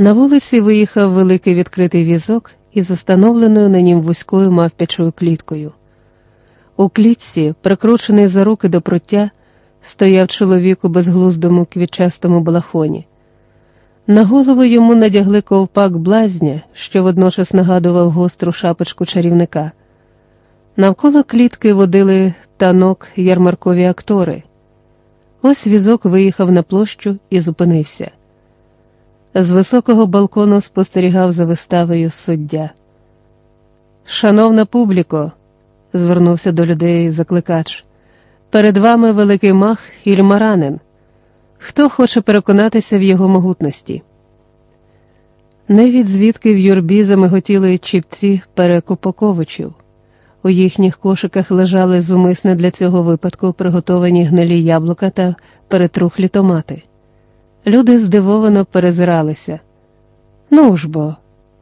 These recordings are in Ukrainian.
На вулиці виїхав великий відкритий візок із встановленою на нім вузькою мавпячою кліткою. У клітці, прикручений за руки до пруття, стояв чоловік у безглуздому квітчастому балахоні. На голову йому надягли ковпак блазня, що водночас нагадував гостру шапочку чарівника. Навколо клітки водили танок ярмаркові актори. Ось візок виїхав на площу і зупинився. З високого балкону спостерігав за виставою суддя. Шановна публіко, звернувся до людей закликач, перед вами великий мах Ільмаранин. Хто хоче переконатися в його могутності? Невід звідки в юрбі замиготіли чіпці перекупаковичів. У їхніх кошиках лежали зумисне для цього випадку приготовані гнилі яблука та перетрухлі томати. Люди здивовано перезиралися. Ну ж бо,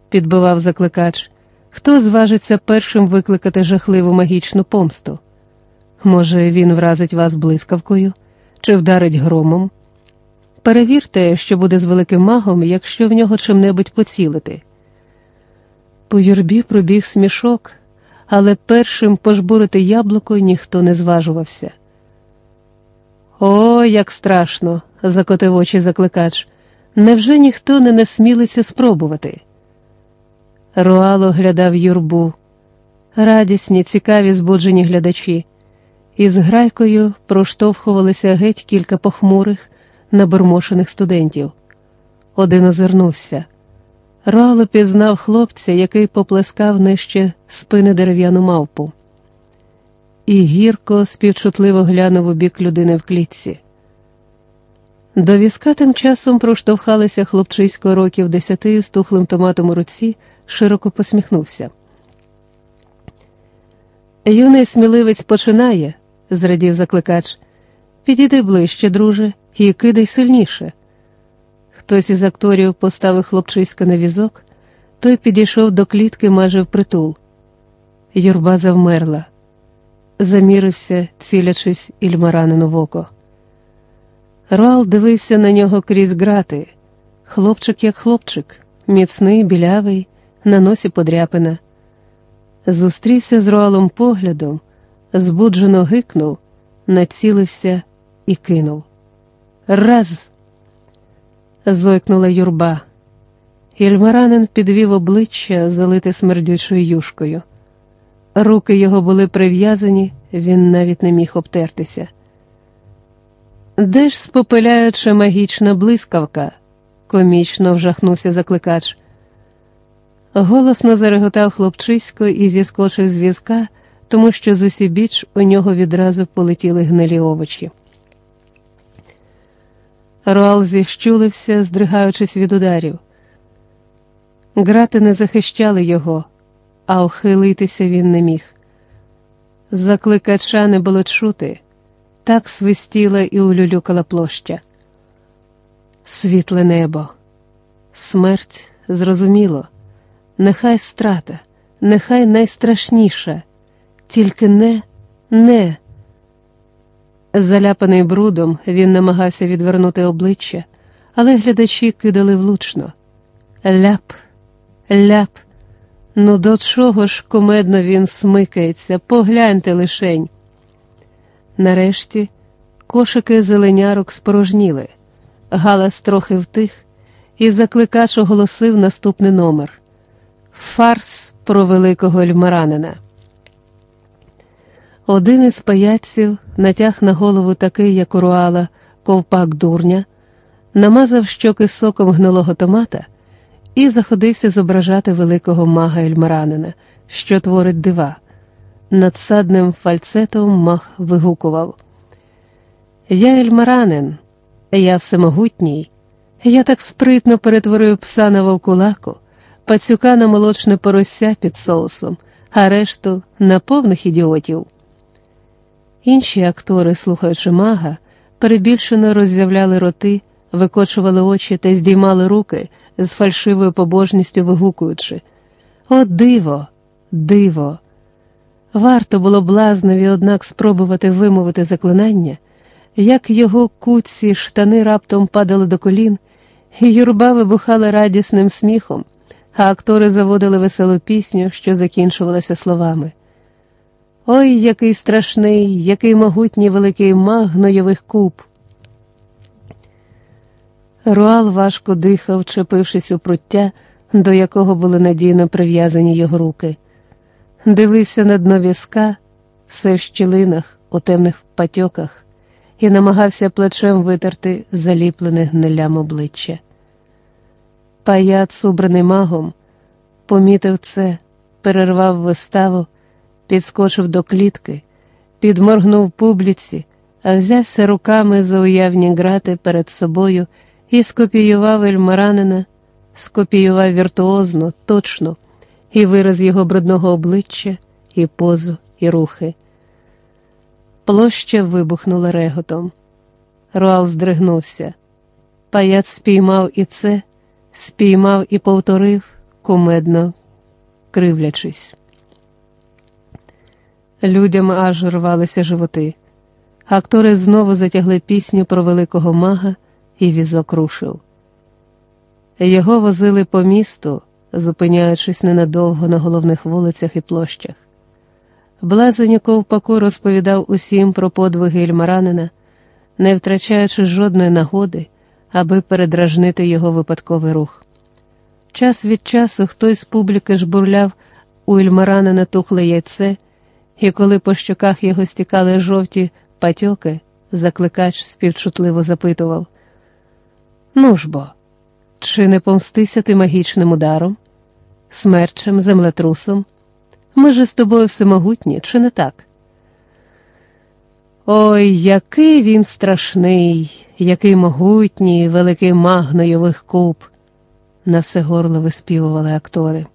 підбивав закликач, хто зважиться першим викликати жахливу магічну помсту? Може, він вразить вас блискавкою чи вдарить громом? Перевірте, що буде з великим магом, якщо в нього чим-небудь поцілити. По юрбі пробіг смішок, але першим пожбурити яблуко ніхто не зважувався. О, як страшно! закотив очі закликач. Невже ніхто не насмілиться спробувати? Руало глядав юрбу, радісні, цікаві збуджені глядачі, і з грайкою проштовхувалися геть кілька похмурих, набормошених студентів. Один озирнувся. Руало пізнав хлопця, який поплескав нижче спини дерев'яну мавпу, і гірко, співчутливо глянув у бік людини в клітці. До візка тим часом проштовхалися хлопчисько років десяти з тухлим томатом у руці, широко посміхнувся. Юний сміливець починає, зрадів закликач. Підійди ближче, друже, і кидай сильніше. Хтось із акторів поставив хлопчиська на візок, той підійшов до клітки майже впритул. Юрба завмерла, замірився, цілячись ільмаранину в око. Руал дивився на нього крізь грати. Хлопчик, як хлопчик, міцний, білявий, на носі подряпина. Зустрівся з Руалом поглядом, збуджено гикнув, націлився і кинув. Раз. зойкнула юрба. Ільмаранин підвів обличчя, залите смердючою юшкою. Руки його були прив'язані, він навіть не міг обтертися. Де ж спопиляюча магічна блискавка? комічно вжахнувся закликач. Голосно зареготав хлопчисько і зіскочив з візка, тому що з усібіч у нього відразу полетіли гнилі овочі. Руал зіщулився, здригаючись від ударів. Грати не захищали його, а ухилитися він не міг. Закликача не було чути. Так свистіла і улюлюкала площа. Світле небо, смерть зрозуміло, нехай страта, нехай найстрашніша, тільки не, не. Заляпаний брудом, він намагався відвернути обличчя, але глядачі кидали влучно. Ляп, ляп. Ну до чого ж кумедно він смикається, погляньте лишень. Нарешті кошики зеленярок спорожніли, галас трохи втих, і закликач оголосив наступний номер Фарс про великого ельмаранина. Один із паяців натяг на голову такий, як у руала, ковпак дурня, намазав щоки соком гнилого томата і заходився зображати великого мага ельмаранина, що творить дива. Надсадним фальцетом мах вигукував. Я ельмаранин, я всемогутній, я так спритно перетворив пса на вовкулаку, пацюка на молочне порося під соусом, а решту на повних ідіотів. Інші актори, слухаючи мага, перебільшено роззявляли роти, викочували очі та здіймали руки з фальшивою побожністю вигукуючи О, диво, диво! Варто було блазневі, однак, спробувати вимовити заклинання, як його куці штани раптом падали до колін, і Юрба вибухала радісним сміхом, а актори заводили веселу пісню, що закінчувалася словами. Ой, який страшний, який могутній великий маг гнойових куб. Руал важко дихав, чепившись у пруття, до якого були надійно прив'язані його руки. Дивився на дно візка, все в щілинах, у темних патьоках, і намагався плечем витерти заліплене гнилям обличчя. Паяц, убраний магом, помітив це, перервав виставу, підскочив до клітки, підморгнув публіці, а взявся руками за уявні грати перед собою і скопіював Ельмаранина, скопіював віртуозно, точно, і вираз його брудного обличчя, і позу, і рухи. Площа вибухнула реготом. Руал здригнувся. Паяц спіймав і це, спіймав і повторив, кумедно кривлячись. Людям аж рвалися животи. Актори знову затягли пісню про великого мага, і візок рушив. Його возили по місту, зупиняючись ненадовго на головних вулицях і площах. Блазень у ковпаку розповідав усім про подвиги Ільмаранина, не втрачаючи жодної нагоди, аби передражнити його випадковий рух. Час від часу хтось з публіки жбурляв у Ільмаранина тухле яйце, і коли по щоках його стікали жовті патьоки, закликач співчутливо запитував Ну ж бо, чи не помстися ти магічним ударом, смерчем, землетрусом? Ми же з тобою всемогутні, чи не так? Ой, який він страшний, який могутній, великий маг нойових куб, на все горло виспівували актори.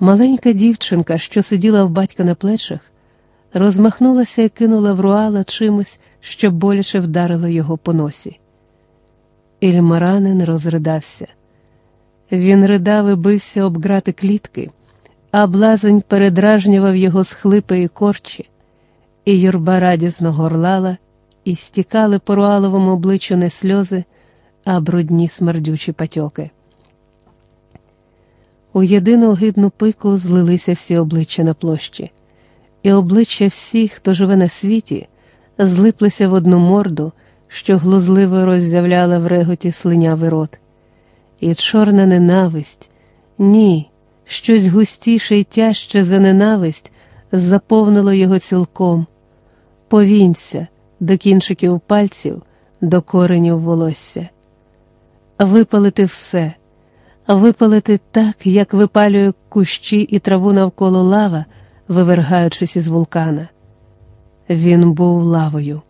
Маленька дівчинка, що сиділа в батька на плечах, розмахнулася і кинула в руала чимось, що боляче вдарило його по носі. Ільмаранин розридався. Він ридав і бився об грати клітки, а блазень передражнював його схлипи і корчі, і юрба радісно горлала, і стікали по руаловому обличчю не сльози, а брудні смердючі патьоки. У єдину огидну пику злилися всі обличчя на площі, і обличчя всіх, хто живе на світі, злиплися в одну морду що глузливо роззявляла в реготі слинявий рот. І чорна ненависть, ні, щось густіше і тяжче за ненависть заповнило його цілком. Повінься до кінчиків пальців, до коренів волосся. Випалити все, випалити так, як випалює кущі і траву навколо лава, вивергаючись із вулкана. Він був лавою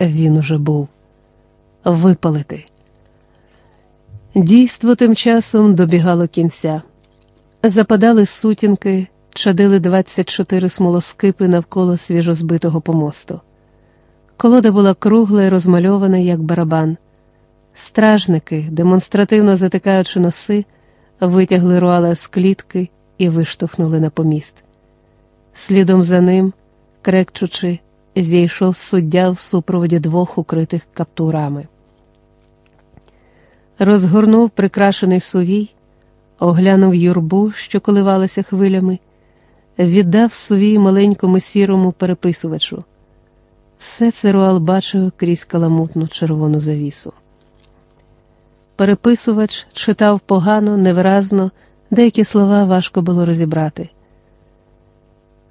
він уже був випалити. Дійство тим часом добігало кінця. Западали сутінки, чадили 24 смолоскипи навколо свіжозбитого помосту. Колода була кругла і розмальована, як барабан. Стражники, демонстративно затикаючи носи, витягли руала з клітки і виштовхнули на поміст. Слідом за ним, крекчучи, зійшов суддя в супроводі двох укритих каптурами. Розгорнув прикрашений сувій, оглянув юрбу, що коливалася хвилями, віддав сувій маленькому сірому переписувачу. Все це Руал бачив крізь каламутну червону завісу. Переписувач читав погано, невиразно, деякі слова важко було розібрати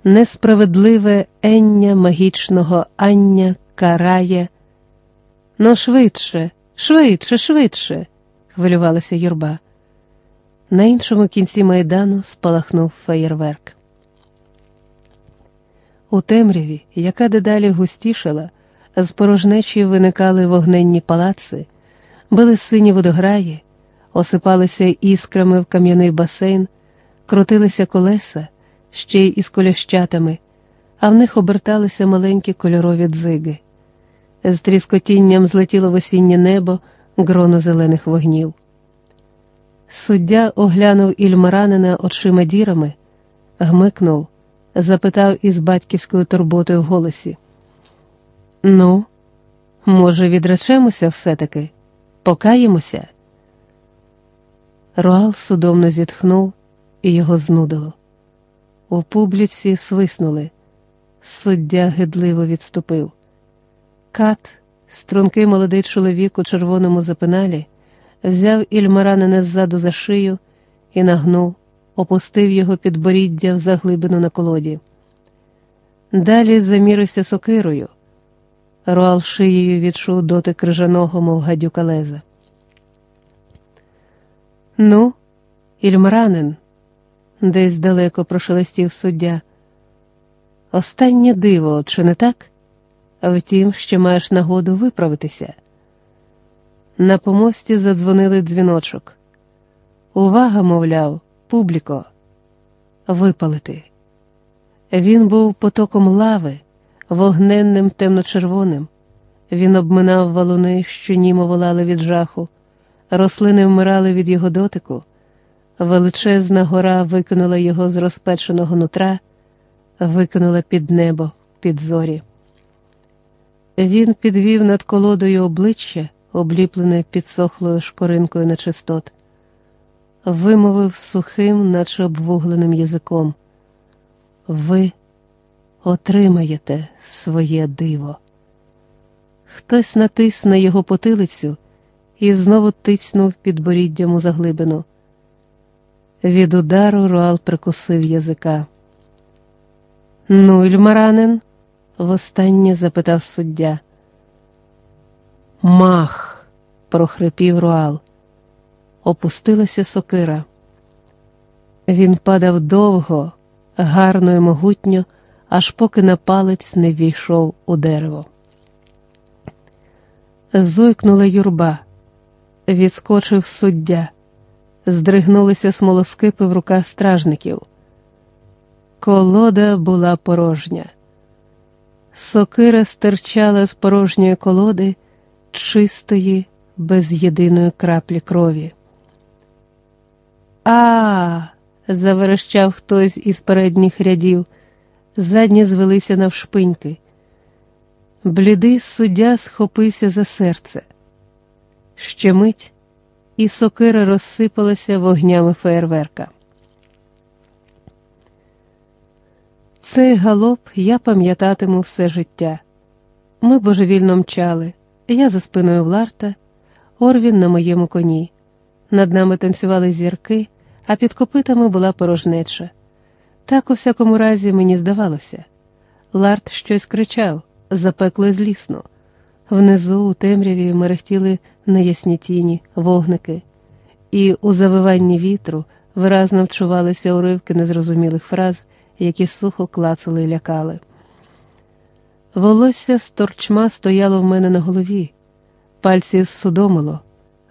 несправедливе ення магічного ання карає. Ну, швидше, швидше, швидше, хвилювалася юрба. На іншому кінці майдану спалахнув феєрверк. У темряві, яка дедалі густішала, з порожнечі виникали вогненні палаци, били сині водограї, осипалися іскрами в кам'яний басейн, крутилися колеса ще й із колящатами, а в них оберталися маленькі кольорові дзиги. З тріскотінням злетіло в осіннє небо гроно зелених вогнів. Суддя оглянув ільмаранина очима дірами, гмикнув, запитав із батьківською турботою в голосі. Ну, може, відречемося все-таки? Покаємося. Руал судомно зітхнув і його знудило. У публіці свиснули. Суддя гидливо відступив. Кат, стрункий молодий чоловік у червоному запиналі, взяв ільмаранина ззаду за шию і нагнув, опустив його підборіддя в заглибину на колоді. Далі замірився сокирою. Руал шиєю відчув доти крижаного, мов гадюка леза. Ну, ільмранин, десь далеко прошелестів суддя. Останнє диво, чи не так? Втім, ще маєш нагоду виправитися. На помості задзвонили дзвіночок. Увага, мовляв, публіко, випалити. Він був потоком лави, вогненним темно-червоним. Він обминав валуни, що німо волали від жаху, рослини вмирали від його дотику, величезна гора викинула його з розпеченого нутра, викинула під небо, під зорі. Він підвів над колодою обличчя, обліплене підсохлою шкоринкою нечистот, вимовив сухим, наче обвугленим язиком. Ви отримаєте своє диво. Хтось натис на його потилицю і знову тицьнув підборіддям у заглибину. Від удару Руал прикусив язика. Ну, Ільмарранен? востаннє запитав суддя. Мах, прохрипів Руал. Опустилася сокира. Він падав довго, гарно і могутньо, аж поки на палець не війшов у дерево. Зойкнула юрба, відскочив суддя, здригнулися смолоскипи в руках стражників. Колода була порожня. Сокира стирчала з порожньої колоди, чистої, без єдиної краплі крові. А, заверещав хтось із передніх рядів, задні звелися навшпиньки. Блідий суддя схопився за серце. Ще мить, і сокира розсипалася вогнями феєрверка. Цей галоп я пам'ятатиму все життя. Ми божевільно мчали, я за спиною Вларта, Орвін на моєму коні. Над нами танцювали зірки, а під копитами була порожнеча. Так, у всякому разі, мені здавалося. Ларт щось кричав, запекло злісно. Внизу, у темряві, мерехтіли неясні тіні, вогники, і у завиванні вітру виразно вчувалися уривки незрозумілих фраз які сухо клацали і лякали. Волосся з торчма стояло в мене на голові, пальці зсудомило,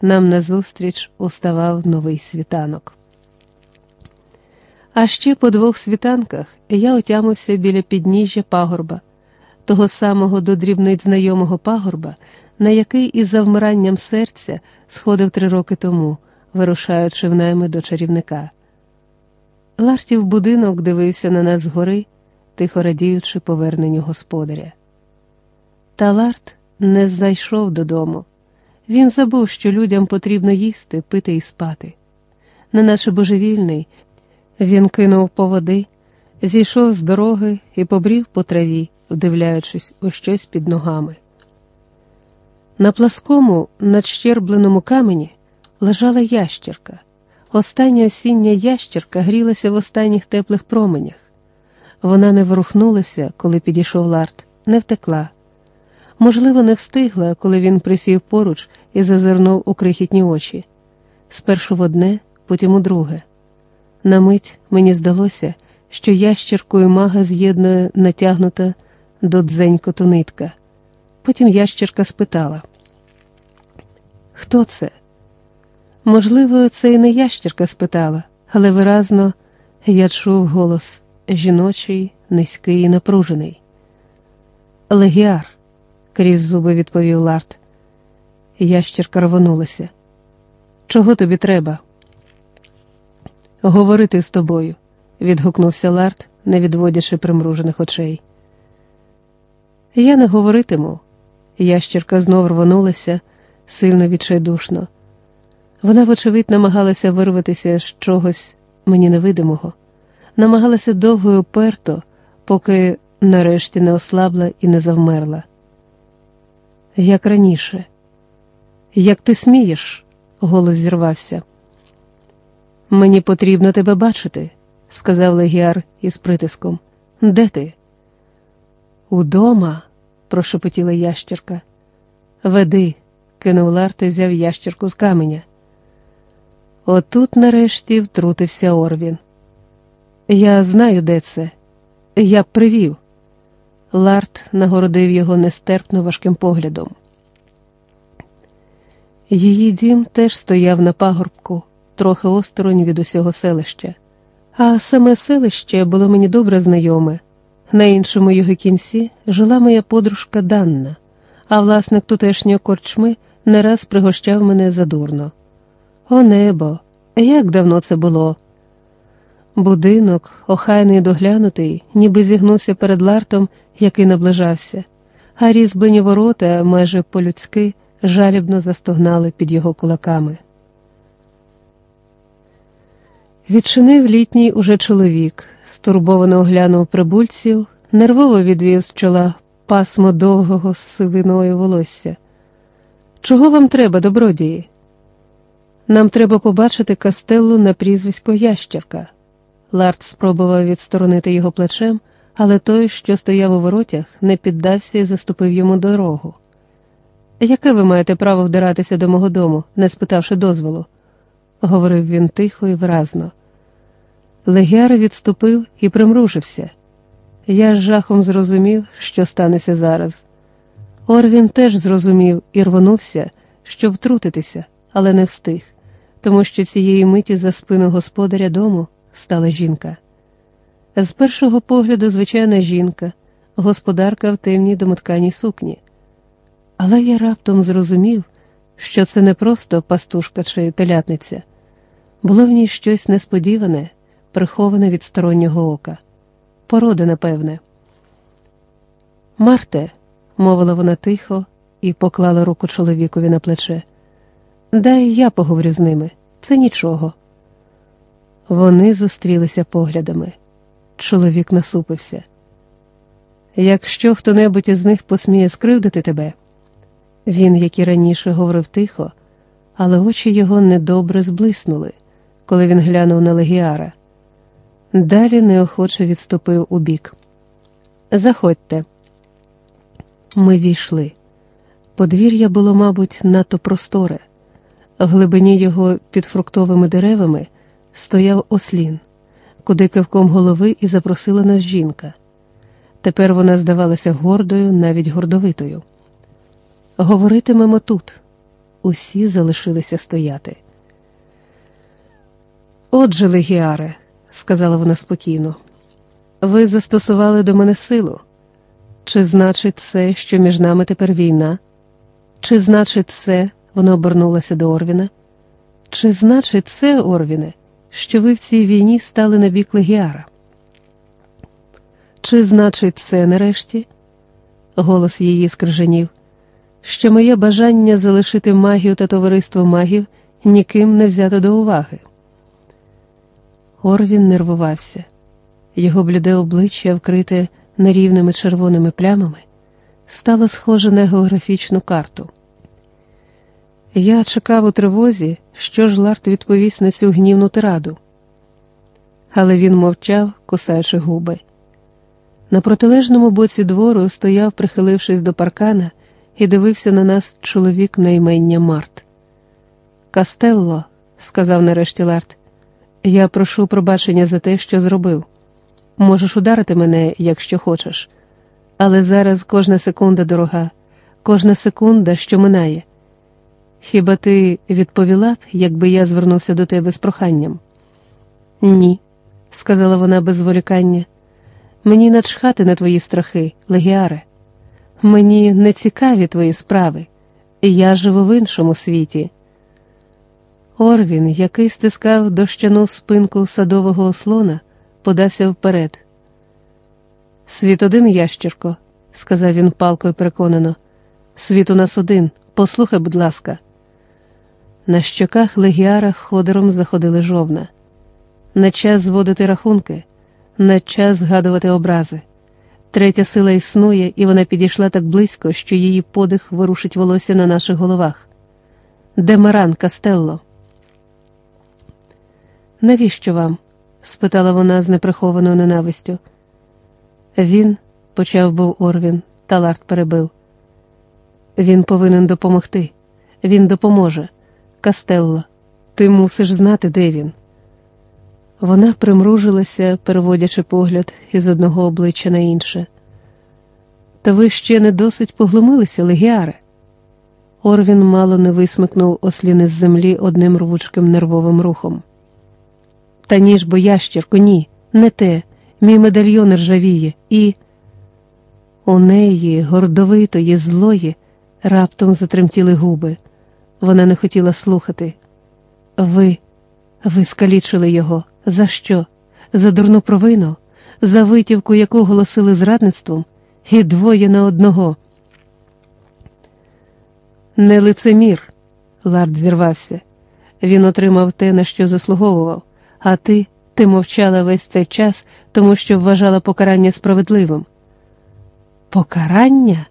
нам назустріч уставав новий світанок. А ще по двох світанках я отямився біля підніжжя пагорба, того самого до дрібниць знайомого пагорба, на який із завмиранням серця сходив три роки тому, вирушаючи в найми до чарівника. Лартів будинок дивився на нас згори, тихо радіючи поверненню господаря. Та Ларт не зайшов додому. Він забув, що людям потрібно їсти, пити і спати. Неначе божевільний, він кинув по води, зійшов з дороги і побрів по траві, вдивляючись у щось під ногами. На пласкому, надщербленому камені лежала ящерка. Остання осіння ящерка грілася в останніх теплих променях. Вона не ворухнулася, коли підійшов Ларт, не втекла. Можливо, не встигла, коли він присів поруч і зазирнув у крихітні очі. Спершу в одне, потім у друге. На мить мені здалося, що ящеркою мага з'єднує натягнута до дзенькоту нитка. Потім ящерка спитала: Хто це? Можливо, це і не ящерка спитала, але виразно я чув голос жіночий, низький і напружений. Легіар, крізь зуби відповів Ларт. Ящерка рвонулася. Чого тобі треба? Говорити з тобою, відгукнувся Ларт, не відводячи примружених очей. Я не говоритиму. Ящерка знов рвонулася сильно відчайдушно. Вона, вочевидь, намагалася вирватися з чогось мені невидимого, намагалася довго і уперто, поки нарешті не ослабла і не завмерла. Як раніше, як ти смієш, голос зірвався. Мені потрібно тебе бачити, сказав Легіар із притиском. Де ти? Удома, прошепотіла ящерка. Веди, кинув Ларт і взяв ящерку з каменя. Отут нарешті втрутився Орвін. Я знаю, де це. Я б привів. Ларт нагородив його нестерпно важким поглядом. Її дім теж стояв на пагорбку, трохи осторонь від усього селища, а саме селище було мені добре знайоме. На іншому його кінці жила моя подружка Данна, а власник тутешньої корчми не раз пригощав мене задурно. О небо, як давно це було! Будинок, охайний і доглянутий, ніби зігнувся перед лартом, який наближався, а різьблені ворота майже по-людськи жалібно застогнали під його кулаками. Відчинив літній уже чоловік, стурбовано оглянув прибульців, нервово відвів з чола пасмо довгого сивиною волосся. Чого вам треба, добродії? Нам треба побачити кастеллу на прізвисько Ящерка. Ларт спробував відсторонити його плечем, але той, що стояв у воротях, не піддався і заступив йому дорогу. Яке ви маєте право вдиратися до мого дому, не спитавши дозволу? говорив він тихо і виразно. Легіар відступив і примружився. Я з жахом зрозумів, що станеться зараз. Орвін теж зрозумів і рвонувся, щоб втрутитися, але не встиг, тому що цієї миті за спину господаря дому стала жінка. З першого погляду, звичайна жінка, господарка в темній домотканій сукні. Але я раптом зрозумів, що це не просто пастушка чи телятниця, було в ній щось несподіване, приховане від стороннього ока. Порода, напевне. Марте, мовила вона тихо і поклала руку чоловікові на плече. Дай я поговорю з ними, це нічого. Вони зустрілися поглядами. Чоловік насупився. Якщо хто небудь із них посміє скривдити тебе. Він, як і раніше, говорив тихо, але очі його недобре зблиснули, коли він глянув на легіара. Далі неохоче відступив у бік. Заходьте. Ми війшли. Подвір'я було, мабуть, надто просторе. В глибині його під фруктовими деревами стояв ослін, куди кивком голови і запросила нас жінка. Тепер вона здавалася гордою, навіть гордовитою. Говоритимемо тут. Усі залишилися стояти. Отже, Легіаре, сказала вона спокійно, ви застосували до мене силу. Чи значить це, що між нами тепер війна? Чи значить це, вона обернулася до Орвіна? Чи значить це, Орвіне, що ви в цій війні стали на бік Легіара? Чи значить це нарешті? Голос її скриженів що моє бажання залишити магію та товариство магів ніким не взято до уваги. Орвін нервувався, його бліде обличчя, вкрите нерівними червоними плямами, стало схоже на географічну карту. Я чекав у тривозі, що ж Ларт відповість на цю гнівну тираду. Але він мовчав, кусаючи губи. На протилежному боці двору стояв, прихилившись до паркана, і дивився на нас чоловік на імення Март. Кастелло, сказав нарешті Ларт, я прошу пробачення за те, що зробив. Можеш ударити мене, якщо хочеш, але зараз кожна секунда дорога, кожна секунда, що минає. Хіба ти відповіла б, якби я звернувся до тебе з проханням? Ні, сказала вона без зволікання. Мені начхати на твої страхи, легіаре. Мені не цікаві твої справи, я живу в іншому світі. Орвін, який стискав дощану спинку садового ослона, подався вперед. Світ один, ящірко, сказав він палко й переконано. Світ у нас один, Послухай, будь ласка. На щоках легіара ходором заходили жовна. Не час зводити рахунки, не час згадувати образи. Третя сила існує, і вона підійшла так близько, що її подих ворушить волосся на наших головах. Де Марран, Кастелло? Навіщо вам? спитала вона з неприхованою ненавистю. Він, почав був Орвін, та Ларт перебив. Він повинен допомогти. Він допоможе. Кастелло, ти мусиш знати, де він. Вона примружилася, переводячи погляд із одного обличчя на інше. Та ви ще не досить поглумилися, легіаре. Орвін мало не висмикнув ослін з землі одним рвучким нервовим рухом. Та ніж бо ящерко, ні, не те, мій медальйон ржавіє, і у неї, гордовитої, злої, раптом затремтіли губи. Вона не хотіла слухати. Ви, ви скалічили його. За що? За дурну провину, за витівку, яку голосили зрадництвом, і двоє на одного. Не лицемір, Ларт зірвався. Він отримав те, на що заслуговував, а ти, ти мовчала весь цей час, тому що вважала покарання справедливим. Покарання?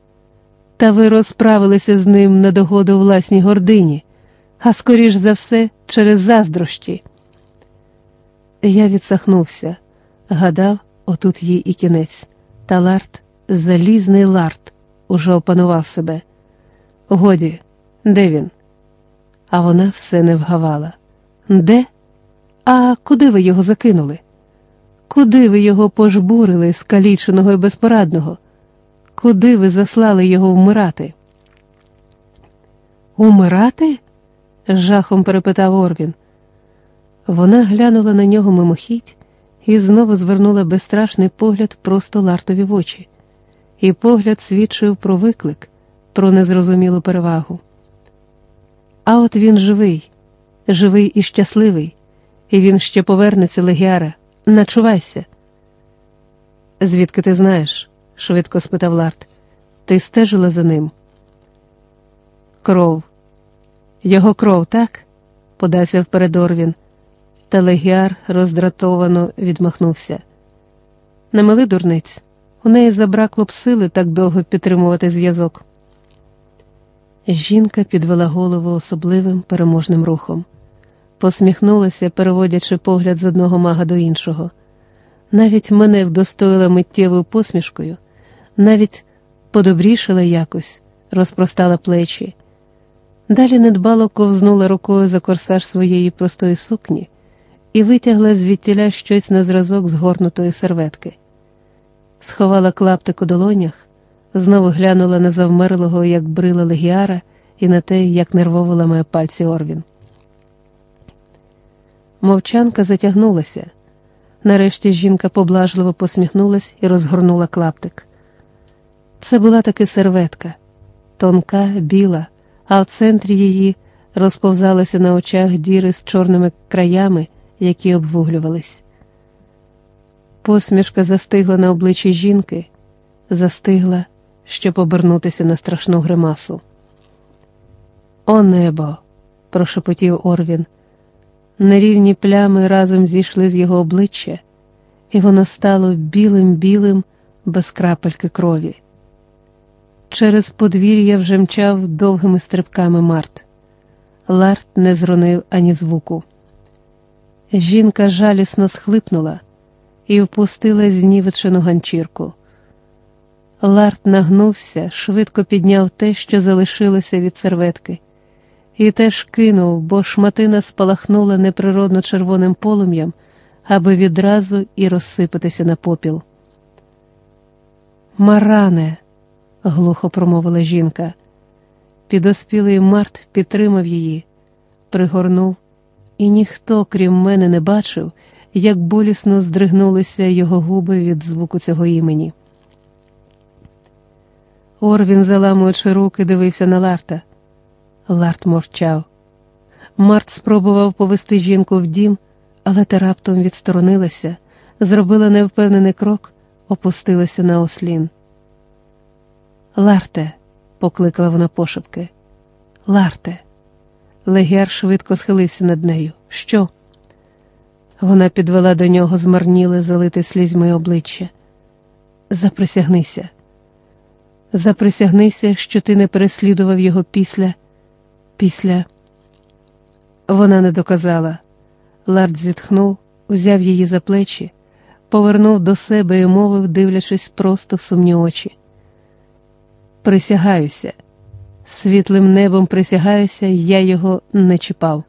Та ви розправилися з ним на догоду власній гордині, а скоріш за все, через заздрощі. Я відсахнувся, гадав, отут їй і кінець. Та Ларт, залізний Ларт, уже опанував себе. Годі, де він? А вона все не вгавала. Де? А куди ви його закинули? Куди ви його пожбурили, скаліченого і безпорадного? Куди ви заслали його вмирати? Умирати? з жахом перепитав Орвін. Вона глянула на нього мимохідь і знову звернула безстрашний погляд просто лартові в очі, і погляд свідчив про виклик, про незрозумілу перевагу. А от він живий, живий і щасливий, і він ще повернеться, Легіара, начувайся. Звідки ти знаєш? швидко спитав Ларт. Ти стежила за ним? Кров. Його кров, так? подався вперед Орвін. Та легіар роздратовано відмахнувся. Не мили дурниць, у неї забракло б сили так довго підтримувати зв'язок. Жінка підвела голову особливим переможним рухом, посміхнулася, переводячи погляд з одного мага до іншого. Навіть мене вдостоїла миттєвою посмішкою, навіть подобрішала якось, розпростала плечі. Далі недбало ковзнула рукою за корсаж своєї простої сукні і витягла звідтіля щось на зразок згорнутої серветки. Сховала клаптик у долонях, знову глянула на завмерлого, як брила легіара, і на те, як нервово ламає пальці Орвін. Мовчанка затягнулася. Нарешті жінка поблажливо посміхнулась і розгорнула клаптик. Це була таки серветка, тонка, біла, а в центрі її розповзалися на очах діри з чорними краями які обвуглювались. Посмішка застигла на обличчі жінки, застигла, щоб обернутися на страшну гримасу. О небо! прошепотів Орвін. Нерівні плями разом зійшли з його обличчя, і воно стало білим-білим, без крапельки крові. Через подвір'я вже мчав довгими стрибками Март. Ларт не зронив ані звуку. Жінка жалісно схлипнула і впустила знівечену ганчірку. Ларт нагнувся, швидко підняв те, що залишилося від серветки, і теж кинув, бо шматина спалахнула неприродно червоним полум'ям, аби відразу і розсипатися на попіл. Маране, глухо промовила жінка. Підоспілий Март підтримав її, пригорнув і ніхто, крім мене, не бачив, як болісно здригнулися його губи від звуку цього імені. Орвін, заламуючи руки, дивився на Ларта. Ларт мовчав. Март спробував повести жінку в дім, але та раптом відсторонилася, зробила невпевнений крок, опустилася на ослін. Ларте, покликала вона пошепки, Ларте. Легіар швидко схилився над нею. Що? Вона підвела до нього змарніле, залите слізьми обличчя. Заприсягнися. Заприсягнися, що ти не переслідував його після. Після. Вона не доказала. Лард зітхнув, узяв її за плечі, повернув до себе і мовив, дивлячись просто в сумні очі. Присягаюся, світлим небом присягаюся, я його не чіпав.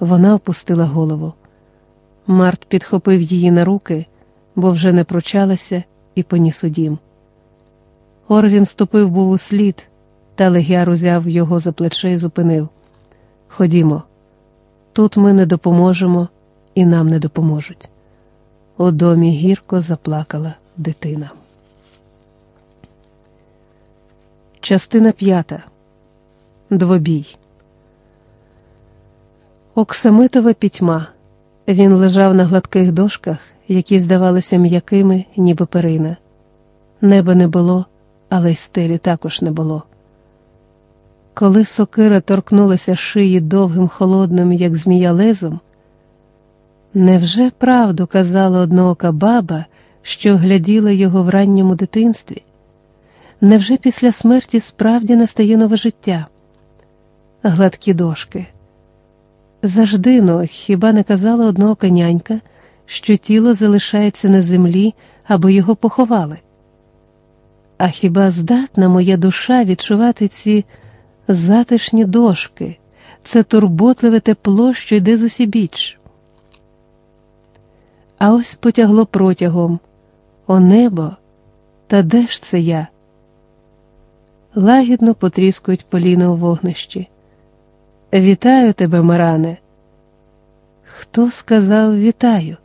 Вона опустила голову. Март підхопив її на руки, бо вже не пручалася, і поніс у дім. Орвін ступив був у слід, та легіар узяв його за плече і зупинив. Ходімо, тут ми не допоможемо і нам не допоможуть. У домі гірко заплакала дитина. Частина п'ята. Двобій. Оксамитова пітьма. Він лежав на гладких дошках, які здавалися м'якими, ніби перина. Неба не було, але й стелі також не було. Коли сокира торкнулася шиї довгим холодним, як змія лезом, невже правду казала одноока баба, що гляділа його в ранньому дитинстві? Невже після смерті справді настає нове життя? Гладкі дошки. Завжди-но, хіба не казала одноока нянька, що тіло залишається на землі або його поховали? А хіба здатна моя душа відчувати ці затишні дошки, це турботливе тепло, що йде з усібіч? А ось потягло протягом О небо, та де ж це я? Лагідно потріскують поліна у вогнищі. Вітаю тебе, Маране. Хто сказав вітаю?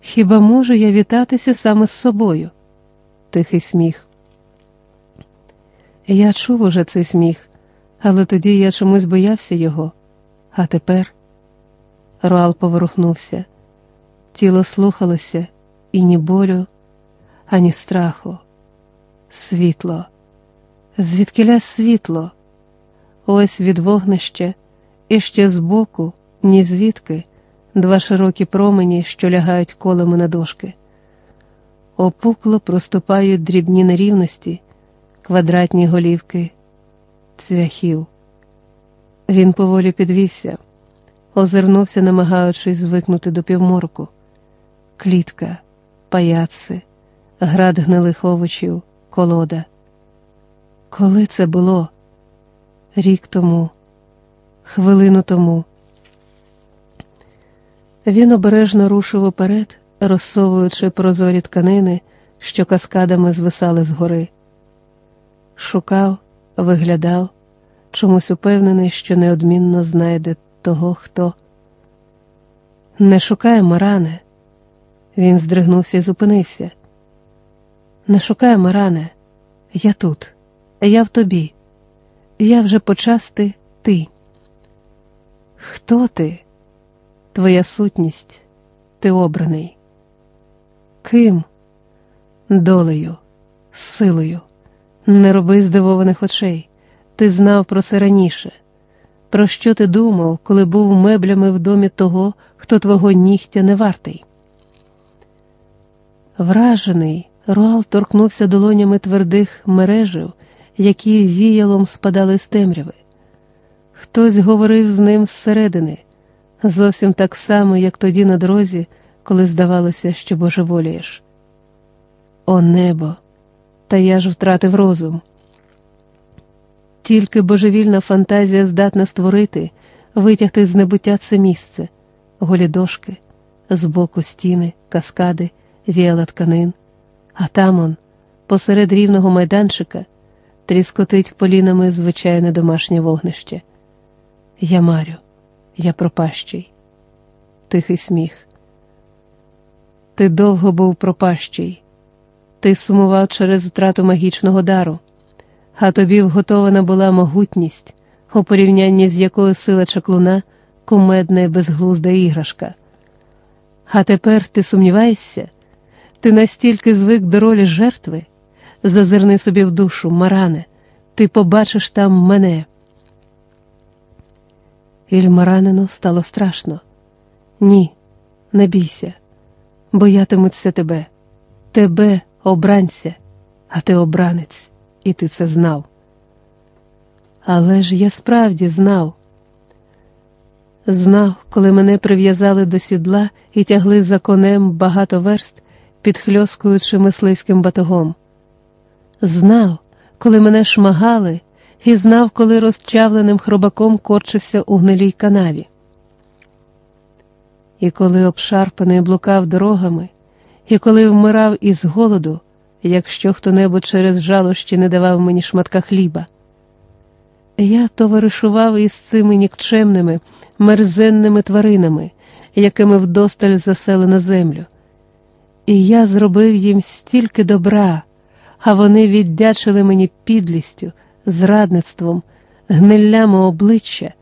Хіба можу я вітатися саме з собою? Тихий сміх. Я чув уже цей сміх, але тоді я чомусь боявся його. А тепер Руал поворухнувся. Тіло слухалося і ні болю, ані страху. Світло, звідкиля світло, ось від вогнища, і ще збоку, ні звідки, два широкі промені, що лягають колами на дошки. Опукло проступають дрібні нерівності квадратні голівки цвяхів. Він поволі підвівся, озирнувся, намагаючись звикнути до півморку. Клітка, паяци, град гнилих овочів, колода. Коли це було? Рік тому, хвилину тому. Він обережно рушив уперед, розсовуючи прозорі тканини, що каскадами звисали згори шукав, виглядав, чомусь упевнений, що неодмінно знайде того, хто. Не шукає Маране. Він здригнувся і зупинився. Не шукає Маране, я тут, я в тобі, я вже почасти ти. Хто ти? Твоя сутність, ти обраний? Ким? Долею, силою. Не роби здивованих очей. Ти знав про це раніше. Про що ти думав, коли був меблями в домі того, хто твого нігтя не вартий? Вражений, Руал торкнувся долонями твердих мережів, які віялом спадали з темряви. Хтось говорив з ним зсередини, зовсім так само, як тоді на дорозі, коли здавалося, що божеволієш. О небо! Та я ж втратив розум. Тільки божевільна фантазія здатна створити, витягти з небуття це місце, голі дошки, збоку стіни, каскади, віяла тканин, а там он, посеред рівного майданчика, тріскотить полінами звичайне домашнє вогнище. Я марю, я пропащий, тихий сміх. Ти довго був пропащий. Ти сумував через втрату магічного дару, а тобі вготована була могутність, у порівнянні з якою сила чаклуна кумедна і безглузда іграшка. А тепер ти сумніваєшся, ти настільки звик до ролі жертви, зазирни собі в душу, маране, ти побачиш там мене. Ільмаранину стало страшно. Ні, не бійся, боятимуться тебе, тебе, обранця, а ти обранець, і ти це знав. Але ж я справді знав. Знав, коли мене прив'язали до сідла і тягли за конем багато верст, підхльоскуючи мисливським батогом. Знав, коли мене шмагали, і знав, коли розчавленим хробаком корчився у гнилій канаві. І коли обшарпаний блукав дорогами, і коли вмирав із голоду, якщо хто небудь через жалощі не давав мені шматка хліба. Я товаришував із цими нікчемними, мерзенними тваринами, якими вдосталь заселено землю. І я зробив їм стільки добра, а вони віддячили мені підлістю, зрадництвом, гниллями обличчя,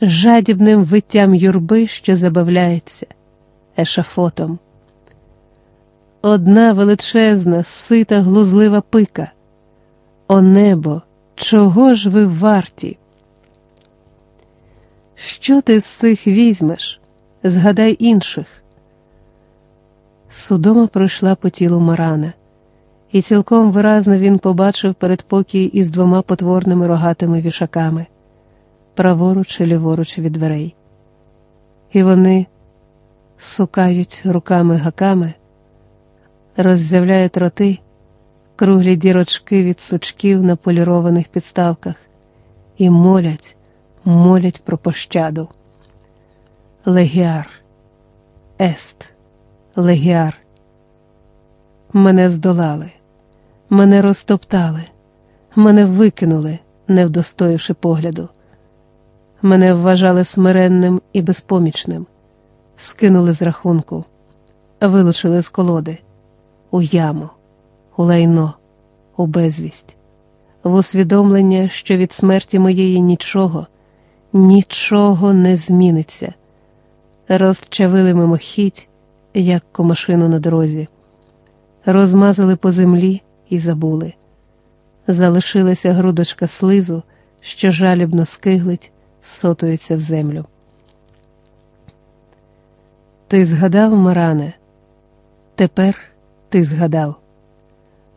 жадібним виттям юрби, що забавляється, ешафотом. Одна величезна, сита, глузлива пика. О небо, чого ж ви варті? Що ти з цих візьмеш? Згадай інших. Судома пройшла по тілу Марана, і цілком виразно він побачив передпокій із двома потворними рогатими вішаками праворуч і ліворуч від дверей. І вони сукають руками-гаками, роззявляють роти, круглі дірочки від сучків на полірованих підставках, і молять, молять про пощаду. Легіар, Ест, Легіар. Мене здолали, мене розтоптали, мене викинули, не вдостоївши погляду. Мене вважали смиренним і безпомічним, скинули з рахунку, вилучили з колоди, у яму, у лайно, у безвість, в усвідомлення, що від смерті моєї нічого, нічого не зміниться. Розчавили мимохідь, як комашину на дорозі, розмазали по землі і забули. Залишилася грудочка слизу, що жалібно скиглить сотується в землю. Ти згадав, Маране, тепер ти згадав,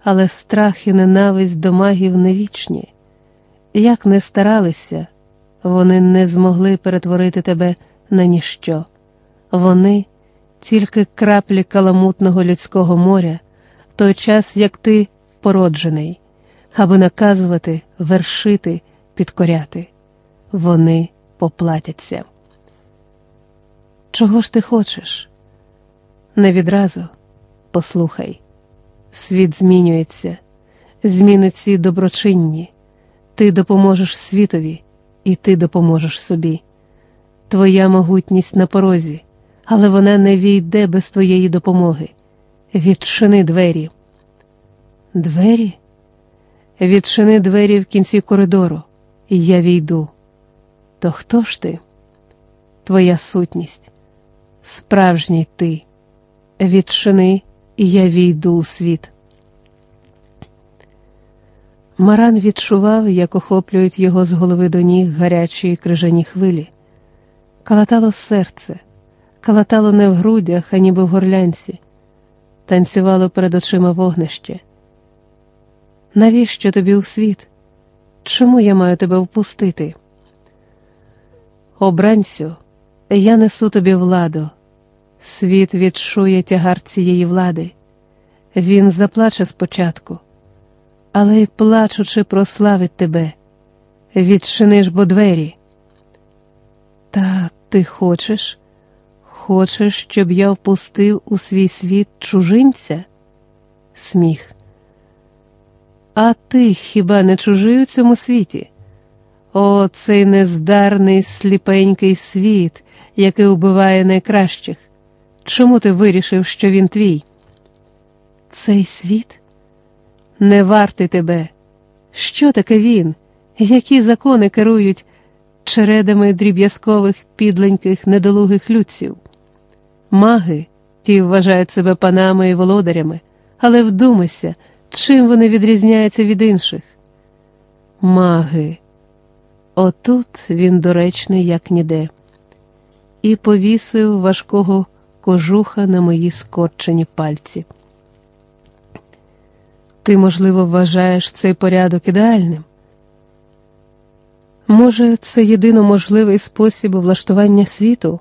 але страх і ненависть до магів не вічні. Як не старалися, вони не змогли перетворити тебе на ніщо. Вони тільки краплі каламутного людського моря, той час, як ти породжений, аби наказувати, вершити, підкоряти вони поплатяться. Чого ж ти хочеш? Не відразу послухай, світ змінюється, зміниться доброчинні, ти допоможеш світові, і ти допоможеш собі. Твоя могутність на порозі, але вона не війде без твоєї допомоги. Відчини двері. Двері? Відчини двері в кінці коридору, і я війду. То хто ж ти? Твоя сутність, справжній ти, відчини, і я війду у світ. Маран відчував, як охоплюють його з голови до ніг гарячі крижані хвилі. Калатало серце, калатало не в грудях, а ніби в горлянці, танцювало перед очима вогнище. Навіщо тобі у світ? Чому я маю тебе впустити? Обранцю, я несу тобі владу. Світ відчує тягар цієї влади. Він заплаче спочатку, але й плачучи, прославить тебе. Відчиниш бо двері. Та ти хочеш? Хочеш, щоб я впустив у свій світ чужинця? Сміх. А ти хіба не чужий у цьому світі? О, цей нездарний сліпенький світ, який убиває найкращих. Чому ти вирішив, що він твій? Цей світ не вартий тебе. Що таке він? Які закони керують чередами дріб'язкових, підленьких, недолугих людців? Маги, ті вважають себе панами і володарями, але вдумайся, чим вони відрізняються від інших. Маги. Отут він доречний, як ніде, і повісив важкого кожуха на мої скорчені пальці. Ти, можливо, вважаєш цей порядок ідеальним? Може, це єдино можливий спосіб влаштування світу?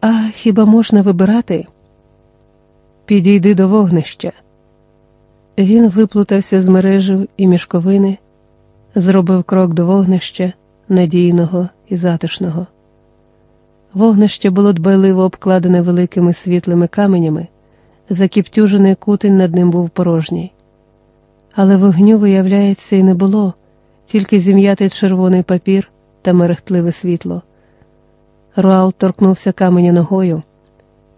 А хіба можна вибирати? Підійди до вогнища. Він виплутався з мережів і мішковини, зробив крок до вогнища надійного і затишного. Вогнище було дбайливо обкладене великими світлими каменями, закіптюжений кутень над ним був порожній. Але вогню, виявляється, і не було, тільки зім'ятий червоний папір та мерехтливе світло. Руал торкнувся каменя ногою,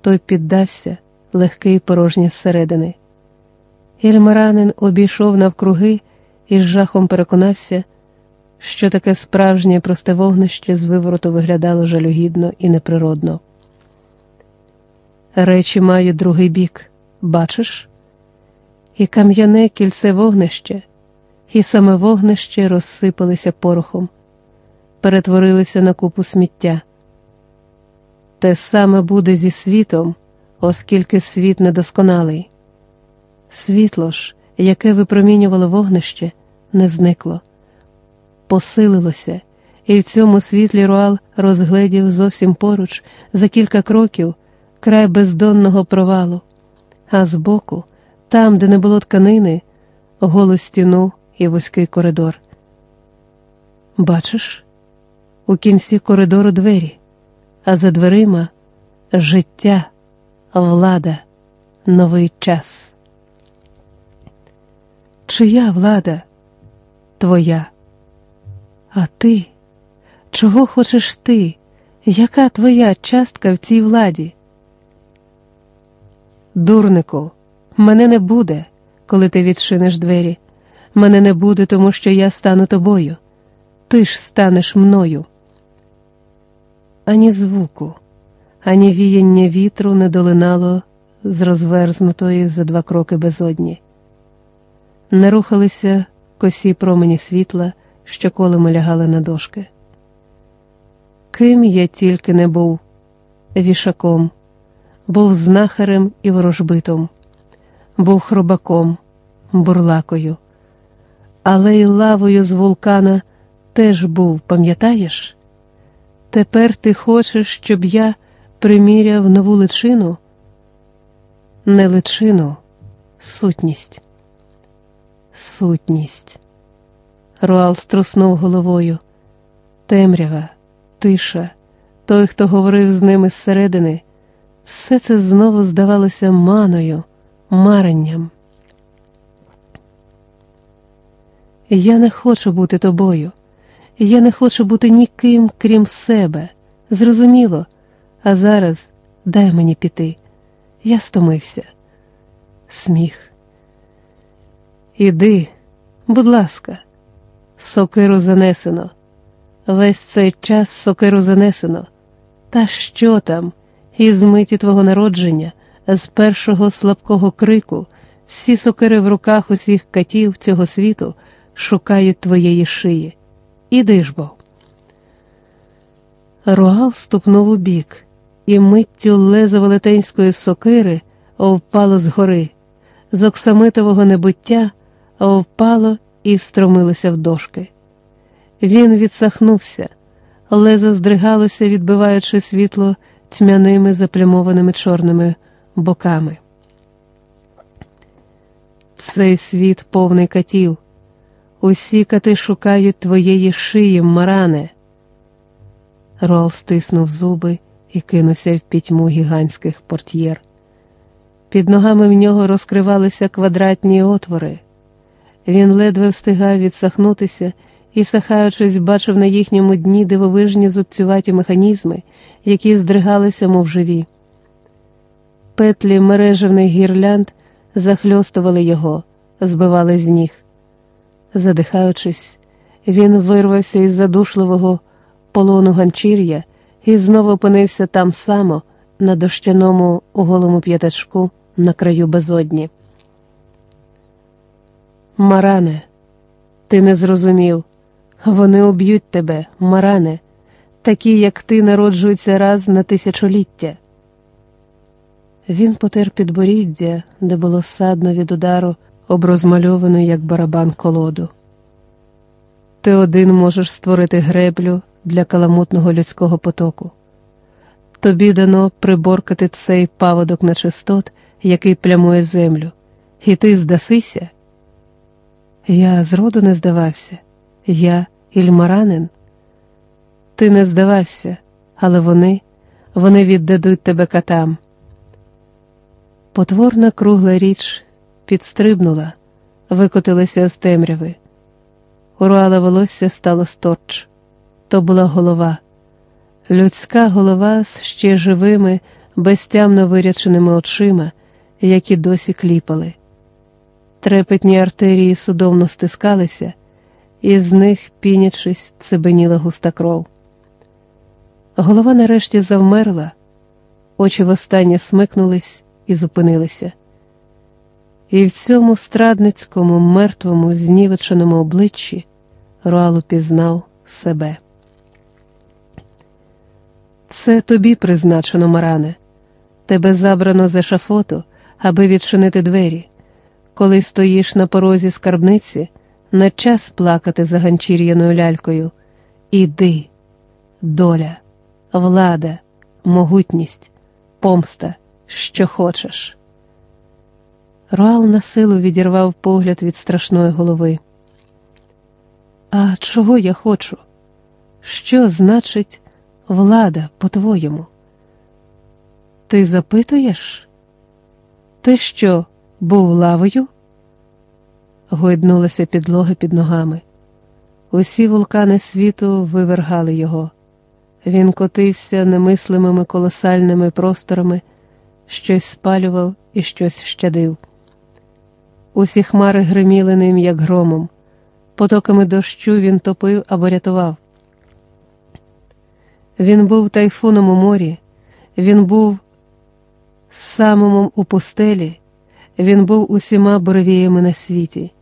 той піддався, легкий порожній зсередини. Ільмаранин обійшов навкруги і з жахом переконався, що таке справжнє просте вогнище з вивороту виглядало жалюгідно і неприродно. Речі мають другий бік, бачиш? І кам'яне кільце вогнище, і саме вогнище розсипалися порохом, перетворилися на купу сміття. Те саме буде зі світом, оскільки світ недосконалий. Світло ж, яке випромінювало вогнище, не зникло, посилилося, і в цьому світлі Руал розгледів зовсім поруч, за кілька кроків, край бездонного провалу, а збоку, там, де не було тканини, голу стіну і вузький коридор. Бачиш, у кінці коридору двері, а за дверима життя, влада, новий час. Чия влада? Твоя. А ти? Чого хочеш ти? Яка твоя частка в цій владі? Дурнику, мене не буде, коли ти відчиниш двері. Мене не буде, тому що я стану тобою. Ти ж станеш мною. Ані звуку, ані віяння вітру не долинало з розверзнутої за два кроки безодні не рухалися косі промені світла, що колами лягали на дошки. Ким я тільки не був вішаком, був знахарем і ворожбитом, був хробаком, бурлакою, але й лавою з вулкана теж був, пам'ятаєш? Тепер ти хочеш, щоб я приміряв нову личину? Не личину, сутність сутність. Руал струснув головою. Темрява, тиша, той, хто говорив з ними зсередини, все це знову здавалося маною, маренням. Я не хочу бути тобою, я не хочу бути ніким, крім себе. Зрозуміло, а зараз дай мені піти. Я стомився. Сміх. Іди, будь ласка, сокиру занесено. Весь цей час сокиру занесено. Та що там, із миті твого народження, з першого слабкого крику, всі сокири в руках усіх катів цього світу шукають твоєї шиї. Іди ж бо. Ругал ступнув у бік, і миттю лезо велетенської сокири впало з гори, з оксамитового небуття впало і встромилося в дошки. Він відсахнувся, лезо здригалося, відбиваючи світло тьмяними заплямованими чорними боками. Цей світ повний катів. Усі кати шукають твоєї шиї, маране. Рол стиснув зуби і кинувся в пітьму гігантських портьєр. Під ногами в нього розкривалися квадратні отвори. Він ледве встигав відсахнутися і, сахаючись, бачив на їхньому дні дивовижні зубцюваті механізми, які здригалися, мов живі. Петлі мережевних гірлянд захльостували його, збивали з ніг. Задихаючись, він вирвався із задушливого полону ганчір'я і знову опинився там само, на дощаному голому п'ятачку на краю безодні. Маране, ти не зрозумів. Вони уб'ють тебе, маране, такі, як ти, народжуються раз на тисячоліття. Він потер підборіддя, де було садно від удару, об розмальовану, як барабан колоду. Ти один можеш створити греблю для каламутного людського потоку. Тобі дано приборкати цей паводок на чистот, який плямує землю, і ти здасися. Я зроду не здавався, я ільмаранин. Ти не здавався, але вони, вони віддадуть тебе катам. Потворна кругла річ підстрибнула, викотилася з темряви. Уруале волосся стало сторч. То була голова, людська голова з ще живими, безтямно виряченими очима, які досі кліпали. Трепетні артерії судомно стискалися, і з них, пінячись, цебеніла густа кров. Голова нарешті завмерла, очі востаннє смикнулись і зупинилися. І в цьому страдницькому, мертвому, знівеченому обличчі Руал упізнав себе. Це тобі призначено, Маране. Тебе забрано за шафоту, аби відчинити двері. Коли стоїш на порозі скарбниці, не час плакати за ганчір'яною лялькою. Іди, доля, влада, могутність, помста, що хочеш. Руал на силу відірвав погляд від страшної голови. А чого я хочу? Що значить влада, по-твоєму? Ти запитуєш? Ти що, був лавою? Гойднулася підлога під ногами. Усі вулкани світу вивергали його. Він котився немислимими колосальними просторами, щось спалював і щось щадив. Усі хмари гриміли ним, як громом, потоками дощу він топив або рятував. Він був тайфуном у морі, він був самому у пустелі, він був усіма буревіями на світі.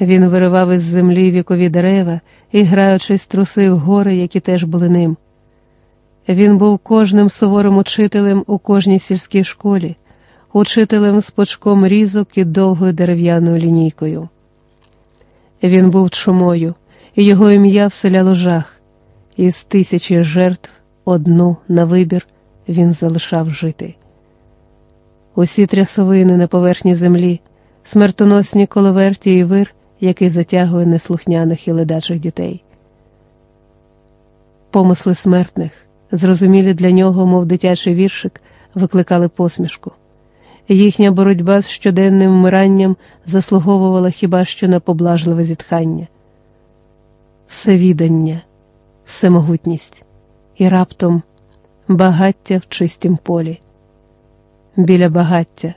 Він виривав із землі вікові дерева і, граючись, трусив гори, які теж були ним. Він був кожним суворим учителем у кожній сільській школі учителем з почком різок і довгою дерев'яною лінійкою. Він був чумою, і його ім'я вселяло жах, із тисячі жертв одну на вибір він залишав жити. Усі трясовини на поверхні землі, смертоносні коловерті і вир, який затягує неслухняних і ледачих дітей. Помисли смертних, зрозумілі для нього, мов дитячий віршик, викликали посмішку. Їхня боротьба з щоденним вмиранням заслуговувала хіба що на поблажливе зітхання, всевідання, всемогутність і раптом багаття в чистім полі. Біля багаття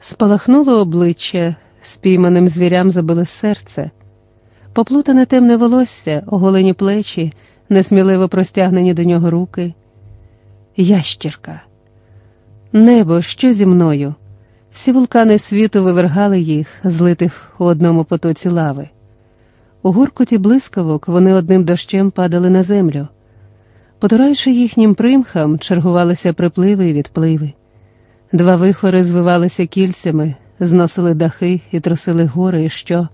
спалахнуло обличчя, спійманим звірям забили серце, поплутане темне волосся, оголені плечі, несміливо простягнені до нього руки. Ящірка. Небо, що зі мною? Всі вулкани світу вивергали їх, злитих у одному потоці лави. У гуркоті блискавок вони одним дощем падали на землю. Потураючи їхнім примхам, чергувалися припливи і відпливи. Два вихори звивалися кільцями, зносили дахи і трусили гори, і що.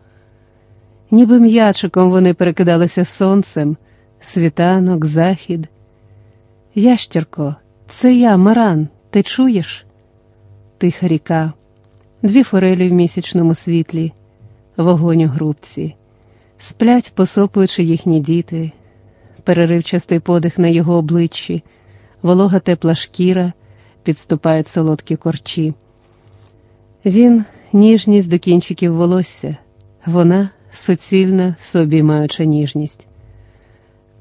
Ніби м'ячиком вони перекидалися сонцем, світанок, захід. Ящерко, це я, Маран. Ти чуєш? Тиха ріка, дві форелі в місячному світлі, вогонь у грубці, сплять, посопуючи їхні діти, переривчастий подих на його обличчі, волога тепла шкіра, підступають солодкі корчі. Він ніжність до кінчиків волосся, вона суцільна, собі маюча ніжність.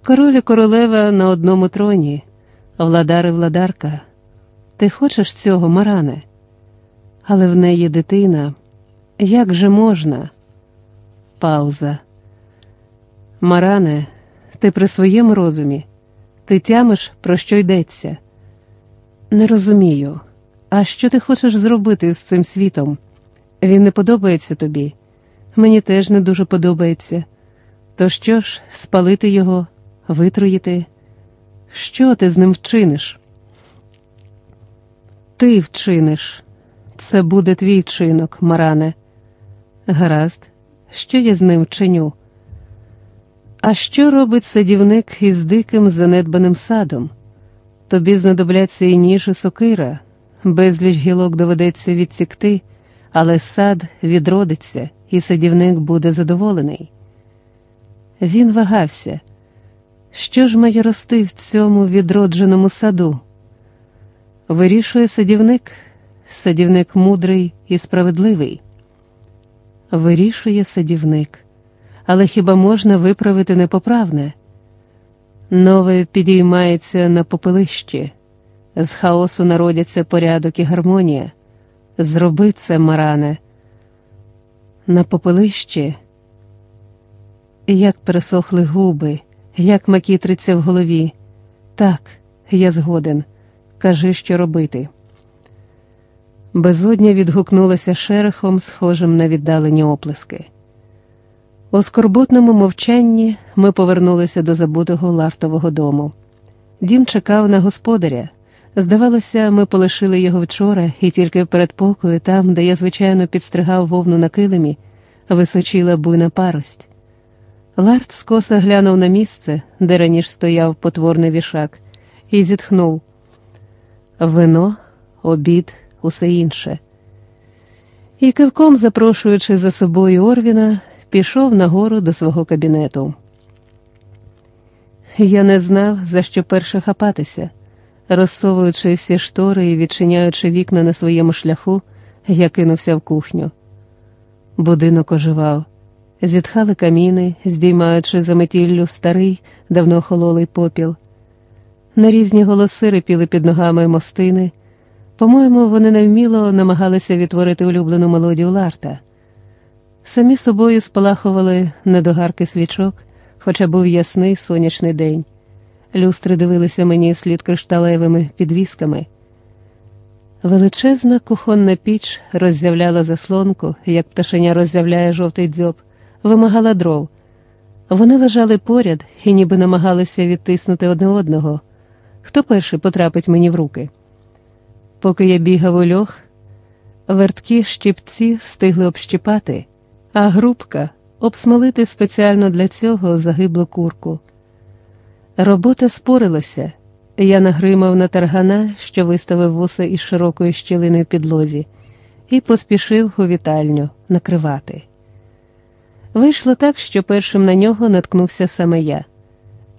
Король і королева на одному троні, владар і владарка. Ти хочеш цього, Маране? Але в неї дитина. Як же можна? Пауза. Маране, ти при своєму розумі? Ти тямиш, про що йдеться? Не розумію. А що ти хочеш зробити з цим світом? Він не подобається тобі. Мені теж не дуже подобається. То що ж, спалити його, витруїти? Що ти з ним вчиниш? Ти вчиниш. Це буде твій вчинок, Маране. Гаразд, що я з ним чиню? А що робить садівник із диким занедбаним садом? Тобі знадобляться і ніж і сокира, безліч гілок доведеться відсікти, але сад відродиться, і садівник буде задоволений. Він вагався. Що ж має рости в цьому відродженому саду? Вирішує садівник, садівник мудрий і справедливий. Вирішує садівник, але хіба можна виправити непоправне? Нове підіймається на попелищі, з хаосу народяться порядок і гармонія. Зроби це, Маране. На попелищі, як пересохли губи, як макітриться в голові. Так, я згоден. Кажи, що робити. Безодня відгукнулася шерехом, схожим на віддалені оплески. У скорботному мовчанні ми повернулися до забутого лартового дому. Дім чекав на господаря. Здавалося, ми полишили його вчора, і тільки в передпокою, там, де я, звичайно, підстригав вовну на килимі, височила буйна парость. Ларт скоса глянув на місце, де раніше стояв потворний вішак, і зітхнув вино, обід, усе інше. І кивком, запрошуючи за собою Орвіна, пішов нагору до свого кабінету. Я не знав, за що перше хапатися. Розсовуючи всі штори і відчиняючи вікна на своєму шляху, я кинувся в кухню. Будинок оживав, зітхали каміни, здіймаючи за метіллю старий, давно хололий попіл. На різні голоси рипіли під ногами мостини. По-моєму, вони невміло намагалися відтворити улюблену мелодію Ларта. Самі собою спалахували недогарки свічок, хоча був ясний сонячний день. Люстри дивилися мені вслід кришталевими підвісками. Величезна кухонна піч роззявляла заслонку, як пташеня роззявляє жовтий дзьоб, вимагала дров. Вони лежали поряд і ніби намагалися відтиснути одне одного. Хто перший потрапить мені в руки? Поки я бігав у льох, верткі щипці встигли общипати, а грубка обсмолити спеціально для цього загиблу курку. Робота спорилася. Я нагримав на таргана, що виставив вуса із широкої щілини в підлозі, і поспішив у вітальню накривати. Вийшло так, що першим на нього наткнувся саме я.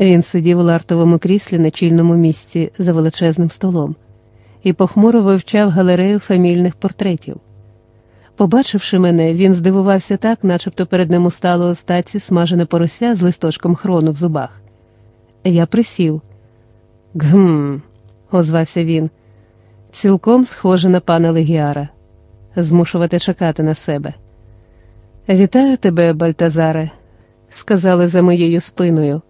Він сидів у лартовому кріслі на чільному місці за величезним столом і похмуро вивчав галерею фамільних портретів. Побачивши мене, він здивувався так, начебто перед ним устало у стаці смажене порося з листочком хрону в зубах. Я присів. Гм, озвався він, цілком схоже на пана Легіара, змушувати чекати на себе. Вітаю тебе, Бальтазаре, сказали за моєю спиною.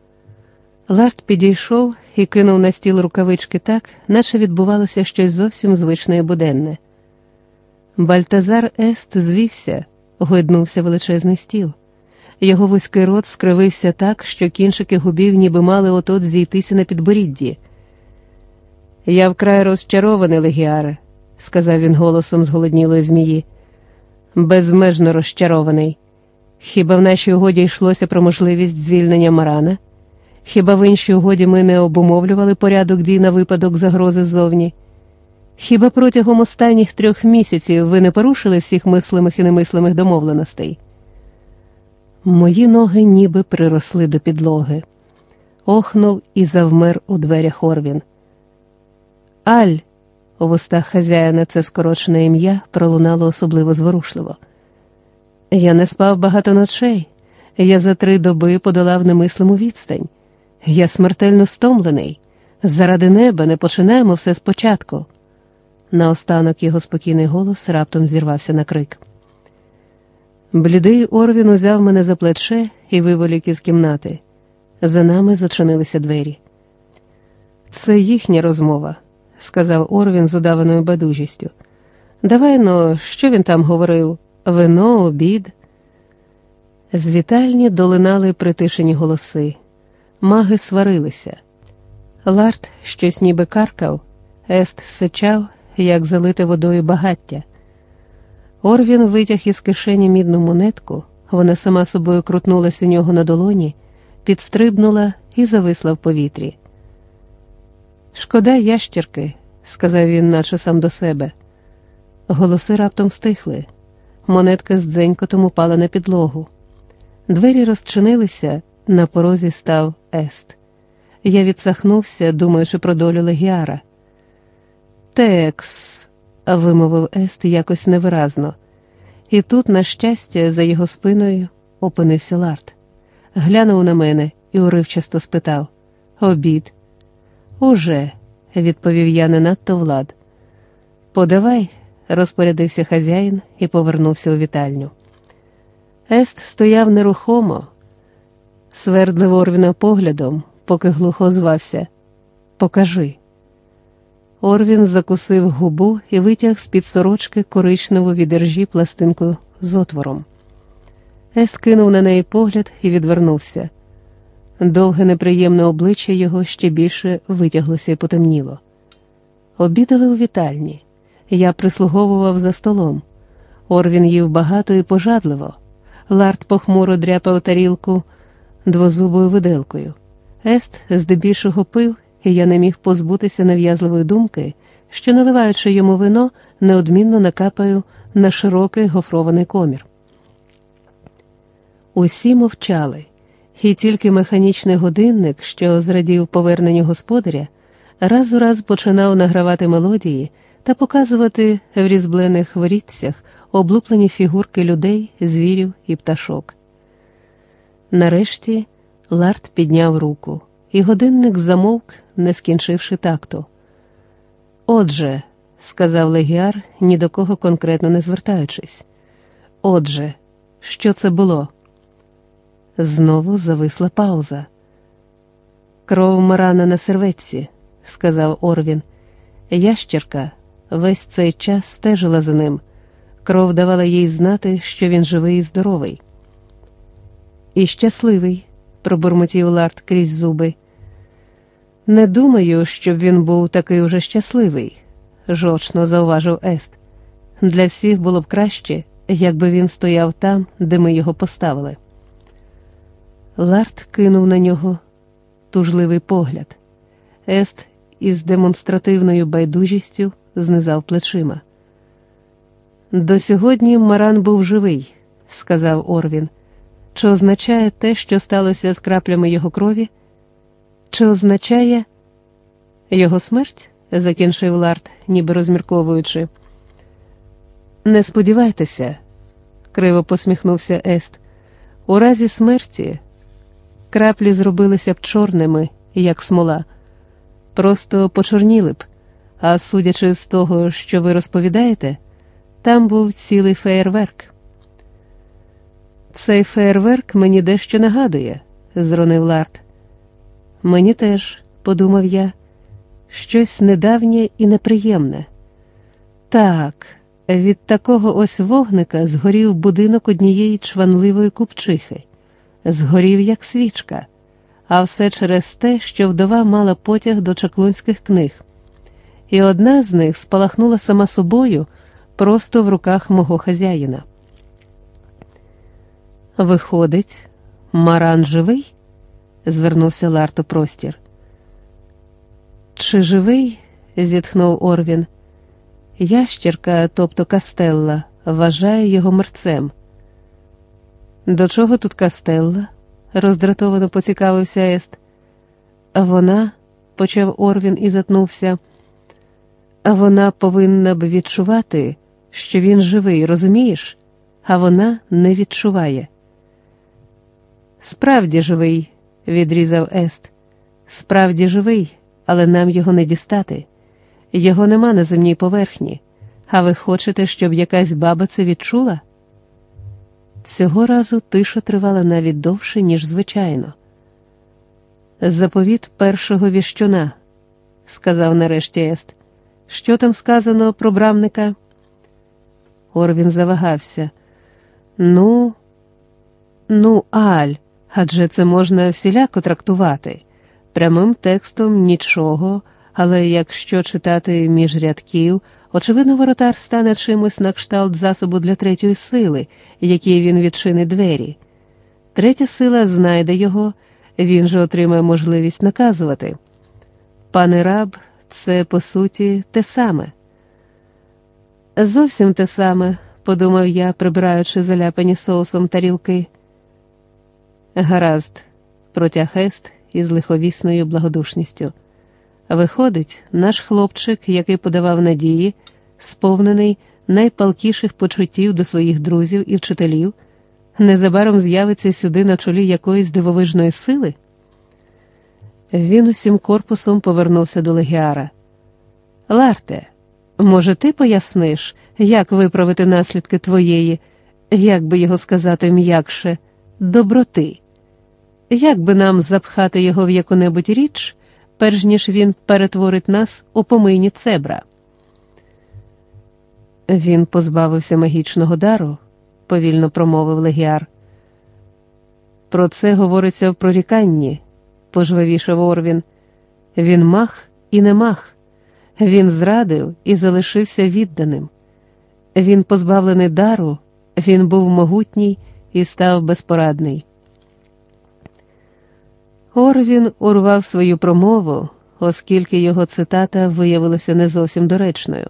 Ларт підійшов і кинув на стіл рукавички так, наче відбувалося щось зовсім звичне і буденне. Бальтазар Ест звівся, гойднувся величезний стіл. Його вузький рот скривився так, що кінчики губів ніби мали отот зійтися на підборідді. Я вкрай розчарований, Легіаре, сказав він голосом зголоднілої змії. Безмежно розчарований. Хіба в нашій угоді йшлося про можливість звільнення Марана? Хіба в іншій угоді ми не обумовлювали порядок дій на випадок загрози ззовні? Хіба протягом останніх трьох місяців ви не порушили всіх мислимих і немислимих домовленостей? Мої ноги ніби приросли до підлоги. Охнув і завмер у дверях Орвін. Аль, у вустах хазяїна це скорочене ім'я пролунало особливо зворушливо. Я не спав багато ночей, я за три доби подолав немислиму відстань. Я смертельно стомлений. Заради неба не починаємо все спочатку. Наостанок його спокійний голос раптом зірвався на крик. Блідий Орвін узяв мене за плече і виволік із кімнати. За нами зачинилися двері. Це їхня розмова, сказав Орвін з удаваною бадужістю. Давай но, що він там говорив? Вино, обід. З вітальні долинали притишені голоси, маги сварилися. Ларт щось ніби каркав, Ест сичав, як залите водою багаття. Орвін витяг із кишені мідну монетку, вона сама собою крутнулась у нього на долоні, підстрибнула і зависла в повітрі. Шкода ящірки, сказав він, наче сам до себе. Голоси раптом стихли. Монетка з дзенькотом упала на підлогу. Двері розчинилися, на порозі став Ест. Я відсахнувся, думаючи про долю Легіара. Текс, вимовив Ест якось невиразно, і тут, на щастя, за його спиною опинився Ларт. Глянув на мене і уривчасто спитав Обід. Уже, відповів я не надто влад. Подавай, розпорядився хазяїн і повернувся у вітальню. Ест стояв нерухомо, свердлив Орвіна поглядом, поки глухо звався Покажи. Орвін закусив губу і витяг з під сорочки коричневу відержі пластинку з отвором. Ест кинув на неї погляд і відвернувся. Довге неприємне обличчя його ще більше витяглося і потемніло. Обідали у вітальні. Я прислуговував за столом. Орвін їв багато і пожадливо. Ларт похмуро дряпав тарілку двозубою виделкою. Ест здебільшого пив, і я не міг позбутися нав'язливої думки, що, наливаючи йому вино, неодмінно накапаю на широкий гофрований комір. Усі мовчали, і тільки механічний годинник, що зрадів поверненню господаря, раз у раз починав награвати мелодії та показувати в різьблених ворітцях облуплені фігурки людей, звірів і пташок. Нарешті Ларт підняв руку, і годинник замовк, не скінчивши такту. Отже, сказав Легіар, ні до кого конкретно не звертаючись. Отже, що це було? Знову зависла пауза. Кров Марана на серветці, сказав Орвін. Ящерка весь цей час стежила за ним. Кров давала їй знати, що він живий і здоровий. І щасливий, пробурмотів Ларт крізь зуби. Не думаю, щоб він був такий уже щасливий, жорчно зауважив Ест. Для всіх було б краще, якби він стояв там, де ми його поставили. Ларт кинув на нього тужливий погляд. Ест із демонстративною байдужістю знизав плечима. До сьогодні Маран був живий, сказав Орвін. Чи означає те, що сталося з краплями його крові? Чи означає його смерть? закінчив Ларт, ніби розмірковуючи. Не сподівайтеся, криво посміхнувся Ест. У разі смерті краплі зробилися б чорними, як смола, просто почорніли б, а судячи з того, що ви розповідаєте, там був цілий феєрверк. Цей феєрверк мені дещо нагадує, зронив Ларт. Мені теж, подумав я, щось недавнє і неприємне. Так, від такого ось вогника згорів будинок однієї чванливої купчихи, згорів, як свічка, а все через те, що вдова мала потяг до чаклунських книг, і одна з них спалахнула сама собою просто в руках мого хазяїна. Виходить, Маран живий? Звернувся Ларто простір. Чи живий? зітхнув Орвін. Ящірка, тобто Кастелла, вважає його мерцем. До чого тут Кастелла? роздратовано поцікавився Ест. Вона, почав Орвін і затнувся, вона повинна б відчувати, що він живий, розумієш? А вона не відчуває. Справді живий, відрізав Ест. Справді живий, але нам його не дістати. Його нема на земній поверхні. А ви хочете, щоб якась баба це відчула? Цього разу тиша тривала навіть довше, ніж звичайно. Заповіт першого віщуна, сказав нарешті Ест. Що там сказано про брамника? Орвін завагався. Ну, Ну, Аль, адже це можна всіляко трактувати. Прямим текстом нічого, але якщо читати між рядків, очевидно, воротар стане чимось на кшталт засобу для третьої сили, якій він відчинить двері. Третя сила знайде його, він же отримає можливість наказувати. Пане раб, це по суті те саме. Зовсім те саме, подумав я, прибираючи заляпані соусом тарілки. Гаразд, протяг Ест із лиховісною благодушністю. Виходить, наш хлопчик, який подавав надії, сповнений найпалкіших почуттів до своїх друзів і вчителів, незабаром з'явиться сюди на чолі якоїсь дивовижної сили. Він усім корпусом повернувся до легіара. Ларте, може, ти поясниш, як виправити наслідки твоєї, як би його сказати м'якше, доброти? Як би нам запхати його в яку-небудь річ, перш ніж він перетворить нас у помийні цебра? Він позбавився магічного дару, повільно промовив легіар. Про це говориться в проріканні, пожвавішав Орвін. Він мах і не мах, він зрадив і залишився відданим. Він позбавлений дару, він був могутній і став безпорадний. Орвін урвав свою промову, оскільки його цитата виявилася не зовсім доречною.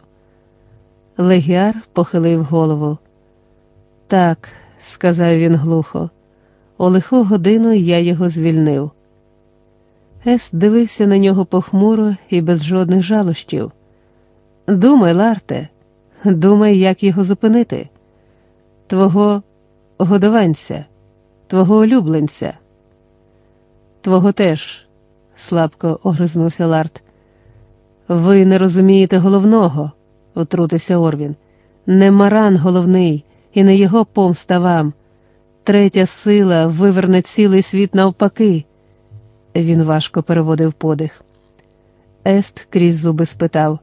Легіар похилив голову. Так, сказав він глухо, у лиху годину я його звільнив. Ест дивився на нього похмуро і без жодних жалощів. Думай, Ларте, думай, як його зупинити. Твого годованця, твого улюбленця. Твого теж, слабко огризнувся Ларт. Ви не розумієте головного, отрутився Орвін. Не маран головний, і не його помста вам. Третя сила виверне цілий світ навпаки. Він важко переводив подих. Ест крізь зуби спитав: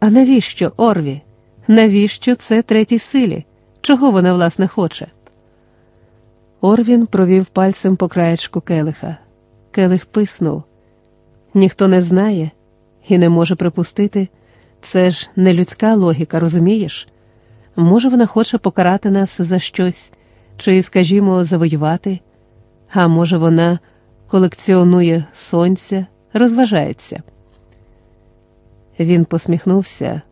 А навіщо, Орві? Навіщо це третій силі? Чого вона, власне, хоче? Орвін провів пальцем по краєчку келиха. Келих писнув. Ніхто не знає і не може припустити. Це ж не людська логіка, розумієш? Може, вона хоче покарати нас за щось, чи, скажімо, завоювати, а може, вона колекціонує сонця, розважається. Він посміхнувся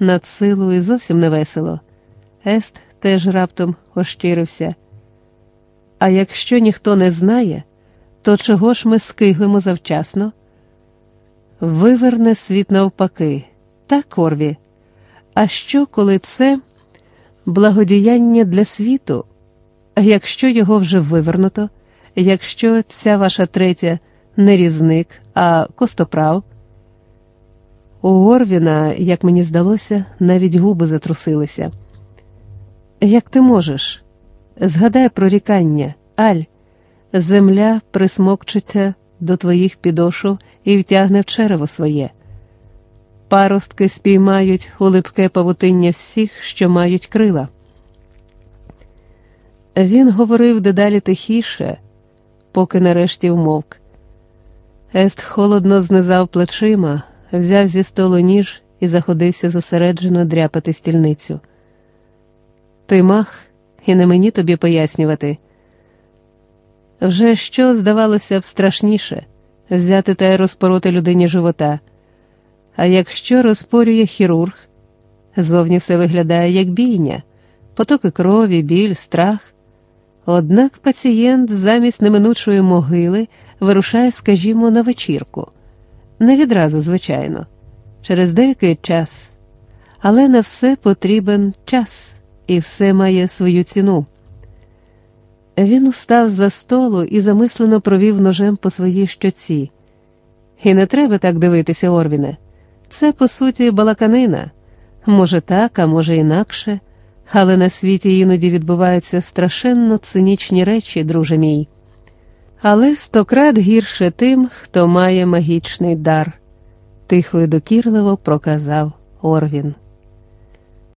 над силою зовсім невесело. Ест теж раптом ощирився. А якщо ніхто не знає, то чого ж ми скиглимо завчасно? Виверне світ навпаки, так, Корві. А що, коли це благодіяння для світу? А якщо його вже вивернуто, якщо ця ваша третя не різник, а костоправ? У Орвіна, як мені здалося, навіть губи затрусилися. Як ти можеш? Згадай про рікання, Аль, земля присмокчиться до твоїх підошов і втягне в черево своє. Паростки спіймають у липке павутиння всіх, що мають крила. Він говорив дедалі тихіше, поки нарешті вмовк. Ест холодно знизав плечима, взяв зі столу ніж і заходився зосереджено дряпати стільницю. Ти мах, і не мені тобі пояснювати. Вже що здавалося б страшніше взяти та розпороти людині живота. А якщо розпорює хірург, зовні все виглядає як бійня, потоки крові, біль, страх. Однак пацієнт замість неминучої могили вирушає, скажімо, на вечірку. Не відразу, звичайно, через деякий час, але на все потрібен час, і все має свою ціну. Він устав за столу і замислено провів ножем по своїй щоці. І не треба так дивитися, Орвіне. Це, по суті, балаканина. Може, так, а може, інакше, але на світі іноді відбуваються страшенно цинічні речі, друже мій. Але стократ гірше тим, хто має магічний дар, тихо і докірливо проказав Орвін.